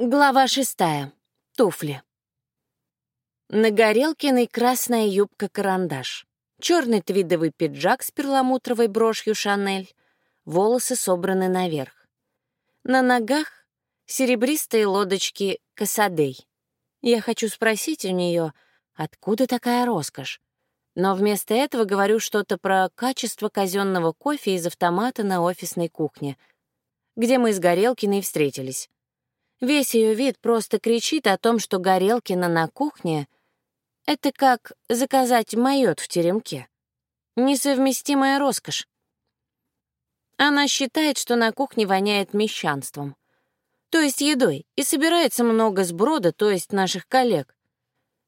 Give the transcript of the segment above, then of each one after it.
Глава шестая. Туфли. На Горелкиной красная юбка-карандаш, черный твидовый пиджак с перламутровой брошью «Шанель», волосы собраны наверх. На ногах серебристые лодочки «Касадей». Я хочу спросить у нее, откуда такая роскошь, но вместо этого говорю что-то про качество казенного кофе из автомата на офисной кухне, где мы с Горелкиной встретились. Весь ее вид просто кричит о том, что Горелкина на кухне — это как заказать майот в теремке. Несовместимая роскошь. Она считает, что на кухне воняет мещанством, то есть едой, и собирается много сброда, то есть наших коллег.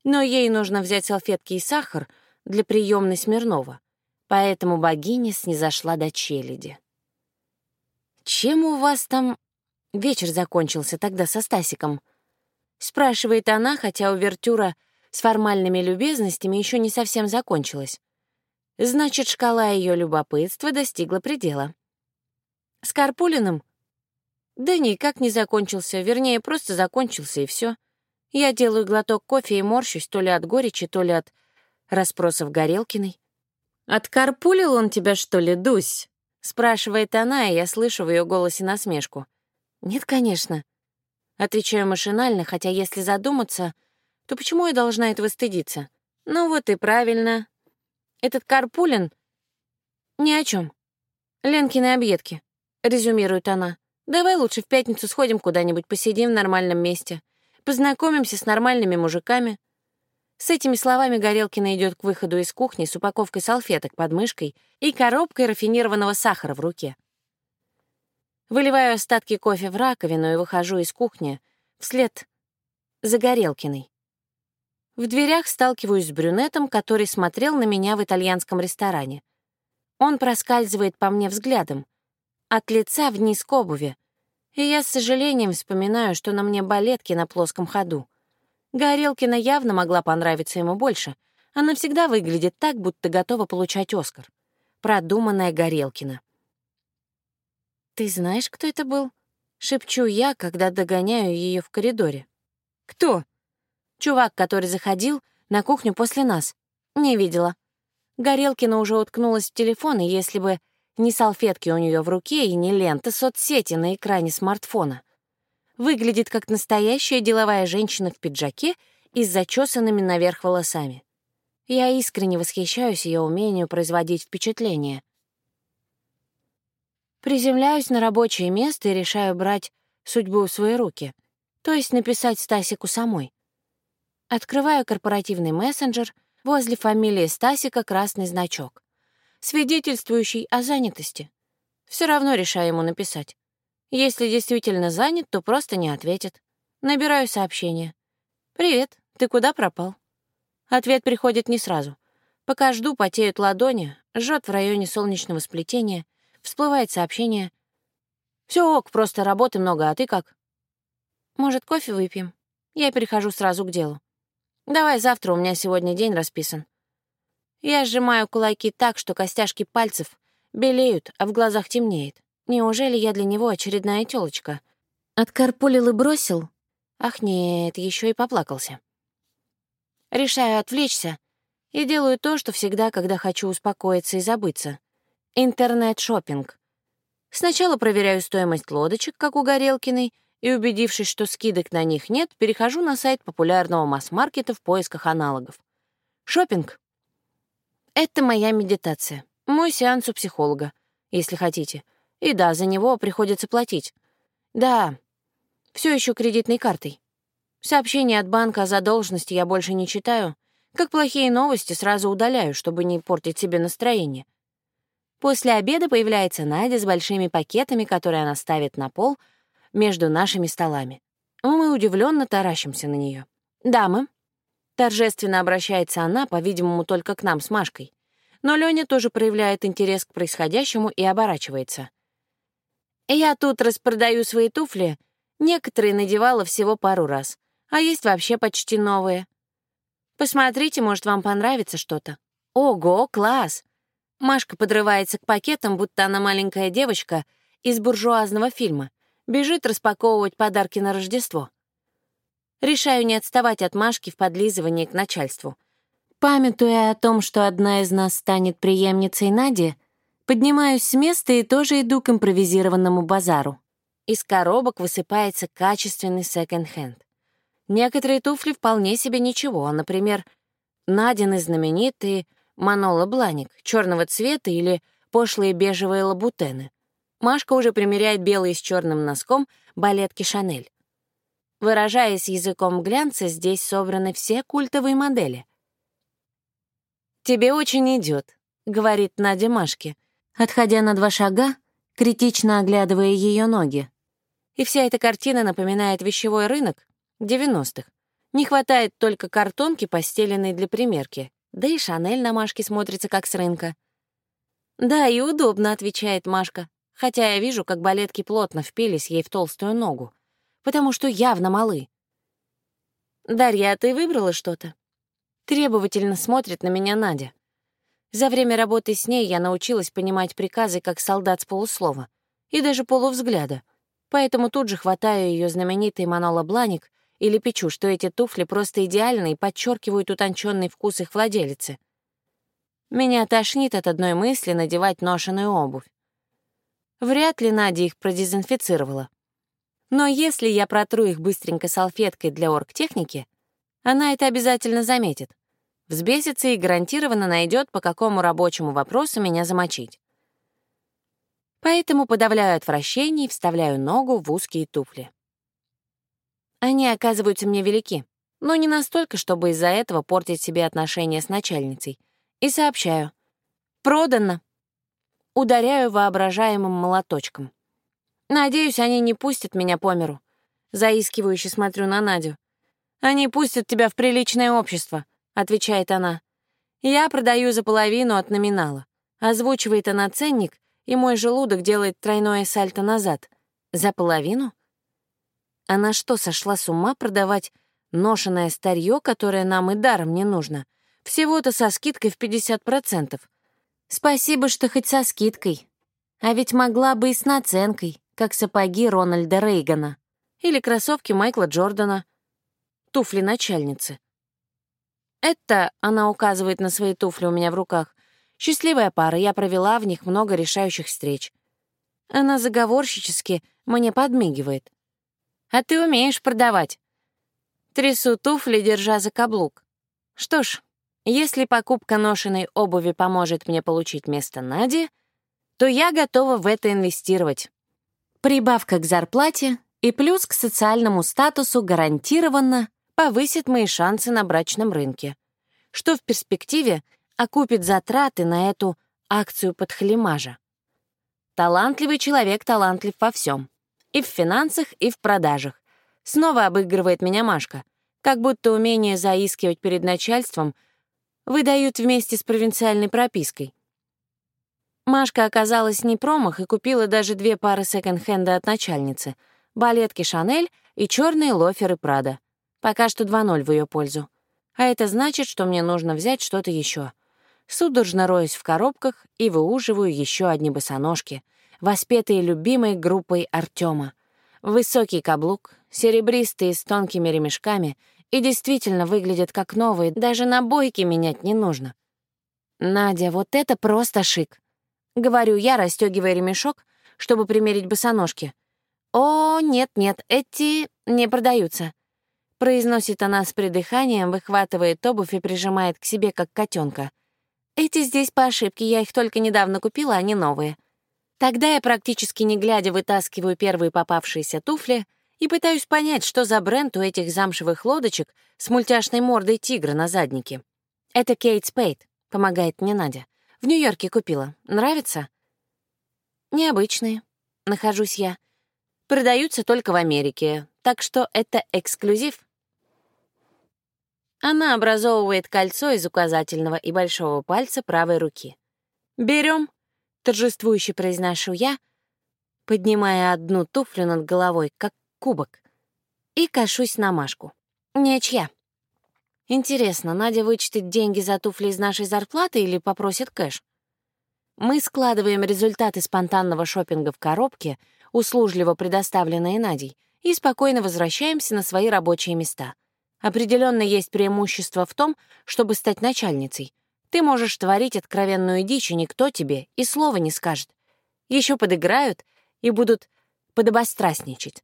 Но ей нужно взять салфетки и сахар для приемной Смирнова, поэтому богиня снизошла до челяди. «Чем у вас там Вечер закончился тогда со Стасиком. Спрашивает она, хотя увертюра с формальными любезностями еще не совсем закончилась. Значит, шкала ее любопытства достигла предела. С Карпулиным? Да никак не закончился, вернее, просто закончился, и все. Я делаю глоток кофе и морщусь то ли от горечи, то ли от расспросов Горелкиной. «Откарпулил он тебя, что ли, Дусь?» — спрашивает она, и я слышу в ее голосе насмешку. «Нет, конечно». Отвечаю машинально, хотя если задуматься, то почему я должна этого стыдиться? Ну вот и правильно. Этот Карпулин ни о чем. Ленкины объедки, резюмирует она. Давай лучше в пятницу сходим куда-нибудь, посидим в нормальном месте, познакомимся с нормальными мужиками. С этими словами Горелкина идет к выходу из кухни с упаковкой салфеток под мышкой и коробкой рафинированного сахара в руке. Выливаю остатки кофе в раковину и выхожу из кухни вслед за Горелкиной. В дверях сталкиваюсь с брюнетом, который смотрел на меня в итальянском ресторане. Он проскальзывает по мне взглядом, от лица вниз к обуви, и я с сожалением вспоминаю, что на мне балетки на плоском ходу. Горелкина явно могла понравиться ему больше. Она всегда выглядит так, будто готова получать Оскар. Продуманная Горелкина. «Ты знаешь, кто это был?» — шепчу я, когда догоняю ее в коридоре. «Кто?» «Чувак, который заходил на кухню после нас. Не видела». Горелкина уже уткнулась в телефон, и если бы не салфетки у нее в руке и не лента соцсети на экране смартфона. Выглядит как настоящая деловая женщина в пиджаке и с зачесанными наверх волосами. Я искренне восхищаюсь ее умению производить впечатление. Приземляюсь на рабочее место и решаю брать судьбу в свои руки, то есть написать Стасику самой. Открываю корпоративный мессенджер, возле фамилии Стасика красный значок, свидетельствующий о занятости. Все равно решаю ему написать. Если действительно занят, то просто не ответит. Набираю сообщение. «Привет, ты куда пропал?» Ответ приходит не сразу. Пока жду, потеют ладони, жжет в районе солнечного сплетения — Всплывает сообщение. Все ок, просто работы много, а ты как?» «Может, кофе выпьем?» Я перехожу сразу к делу. «Давай завтра, у меня сегодня день расписан». Я сжимаю кулаки так, что костяшки пальцев белеют, а в глазах темнеет. Неужели я для него очередная тёлочка? Откарпулил и бросил? Ах нет, еще и поплакался. Решаю отвлечься и делаю то, что всегда, когда хочу успокоиться и забыться. Интернет-шоппинг. Сначала проверяю стоимость лодочек, как у Горелкиной, и, убедившись, что скидок на них нет, перехожу на сайт популярного масс-маркета в поисках аналогов. Шопинг — это моя медитация, мой сеанс у психолога, если хотите. И да, за него приходится платить. Да, все еще кредитной картой. Сообщения от банка о задолженности я больше не читаю. Как плохие новости, сразу удаляю, чтобы не портить себе настроение. После обеда появляется Надя с большими пакетами, которые она ставит на пол между нашими столами. Мы удивленно таращимся на нее. «Дамы», — торжественно обращается она, по-видимому, только к нам с Машкой. Но Лёня тоже проявляет интерес к происходящему и оборачивается. «Я тут распродаю свои туфли. Некоторые надевала всего пару раз, а есть вообще почти новые. Посмотрите, может, вам понравится что-то. Ого, класс! Машка подрывается к пакетам, будто она маленькая девочка из буржуазного фильма. Бежит распаковывать подарки на Рождество. Решаю не отставать от Машки в подлизывании к начальству. Памятуя о том, что одна из нас станет преемницей Нади, поднимаюсь с места и тоже иду к импровизированному базару. Из коробок высыпается качественный секонд-хенд. Некоторые туфли вполне себе ничего, например, Надины знаменитые Манола Бланик, черного цвета или пошлые бежевые лабутены. Машка уже примеряет белые с черным носком балетки Шанель. Выражаясь языком глянца, здесь собраны все культовые модели. «Тебе очень идет, говорит Надя Машке, отходя на два шага, критично оглядывая ее ноги. И вся эта картина напоминает вещевой рынок 90-х. Не хватает только картонки, постеленной для примерки. Да и Шанель на Машке смотрится как с рынка. «Да, и удобно», — отвечает Машка, хотя я вижу, как балетки плотно впились ей в толстую ногу потому что явно малы. «Дарья, а ты выбрала что-то?» Требовательно смотрит на меня Надя. За время работы с ней я научилась понимать приказы как солдат с полуслова и даже полувзгляда, поэтому тут же хватаю ее знаменитый Манола Бланик и лепечу, что эти туфли просто идеальны и подчеркивают утонченный вкус их владелицы. Меня тошнит от одной мысли надевать ношеную обувь. Вряд ли Надя их продезинфицировала. Но если я протру их быстренько салфеткой для оргтехники, она это обязательно заметит. Взбесится и гарантированно найдет, по какому рабочему вопросу меня замочить. Поэтому подавляю отвращение и вставляю ногу в узкие туфли. Они оказываются мне велики, но не настолько, чтобы из-за этого портить себе отношения с начальницей. И сообщаю. Продано. Ударяю воображаемым молоточком. Надеюсь, они не пустят меня по миру. Заискивающе смотрю на Надю. Они пустят тебя в приличное общество, отвечает она. Я продаю за половину от номинала. Озвучивает она ценник, и мой желудок делает тройное сальто назад. За половину? Она что, сошла с ума продавать ношенное старье, которое нам и даром не нужно? Всего-то со скидкой в 50%. Спасибо, что хоть со скидкой. А ведь могла бы и с наценкой как сапоги Рональда Рейгана или кроссовки Майкла Джордана, туфли начальницы. Это, она указывает на свои туфли у меня в руках, счастливая пара, я провела в них много решающих встреч. Она заговорщически мне подмигивает. «А ты умеешь продавать». Трясу туфли, держа за каблук. Что ж, если покупка ношенной обуви поможет мне получить место Нади, то я готова в это инвестировать. Прибавка к зарплате и плюс к социальному статусу гарантированно повысит мои шансы на брачном рынке, что в перспективе окупит затраты на эту акцию подхалимажа. Талантливый человек талантлив во всем. И в финансах, и в продажах. Снова обыгрывает меня Машка, как будто умение заискивать перед начальством выдают вместе с провинциальной пропиской. Машка оказалась не промах и купила даже две пары секонд-хенда от начальницы — балетки «Шанель» и черные лоферы «Прада». Пока что 2-0 в ее пользу. А это значит, что мне нужно взять что-то еще. Судорожно роюсь в коробках и выуживаю еще одни босоножки, воспетые любимой группой Артема. Высокий каблук, серебристые с тонкими ремешками и действительно выглядят как новые, даже на бойке менять не нужно. Надя, вот это просто шик. — говорю я, расстегивая ремешок, чтобы примерить босоножки. «О, нет-нет, эти не продаются», — произносит она с придыханием, выхватывает обувь и прижимает к себе, как котенка. «Эти здесь по ошибке, я их только недавно купила, они новые». Тогда я практически не глядя вытаскиваю первые попавшиеся туфли и пытаюсь понять, что за бренд у этих замшевых лодочек с мультяшной мордой тигра на заднике. Это Кейт Спейд, помогает мне Надя. В Нью-Йорке купила. Нравится?» «Необычные», — нахожусь я. «Продаются только в Америке, так что это эксклюзив». Она образовывает кольцо из указательного и большого пальца правой руки. Берем, торжествующе произношу я, поднимая одну туфлю над головой, как кубок, и кашусь на Машку. Ничья. Интересно, Надя вычтет деньги за туфли из нашей зарплаты или попросит кэш? Мы складываем результаты спонтанного шопинга в коробке, услужливо предоставленные Надей, и спокойно возвращаемся на свои рабочие места. Определенно есть преимущество в том, чтобы стать начальницей. Ты можешь творить откровенную дичь, и никто тебе и слова не скажет. Еще подыграют и будут подобострастничать.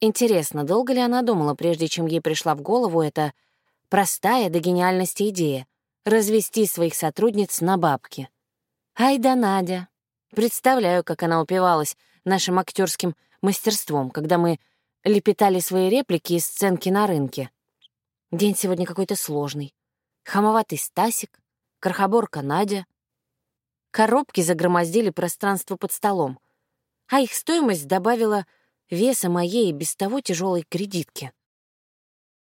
Интересно, долго ли она думала, прежде чем ей пришла в голову эта простая до гениальности идея — развести своих сотрудниц на бабки? Ай да Надя! Представляю, как она упивалась нашим актерским мастерством, когда мы лепетали свои реплики и сценки на рынке. День сегодня какой-то сложный. Хамоватый Стасик, крохоборка Надя. Коробки загромоздили пространство под столом, а их стоимость добавила веса моей без того тяжелой кредитки.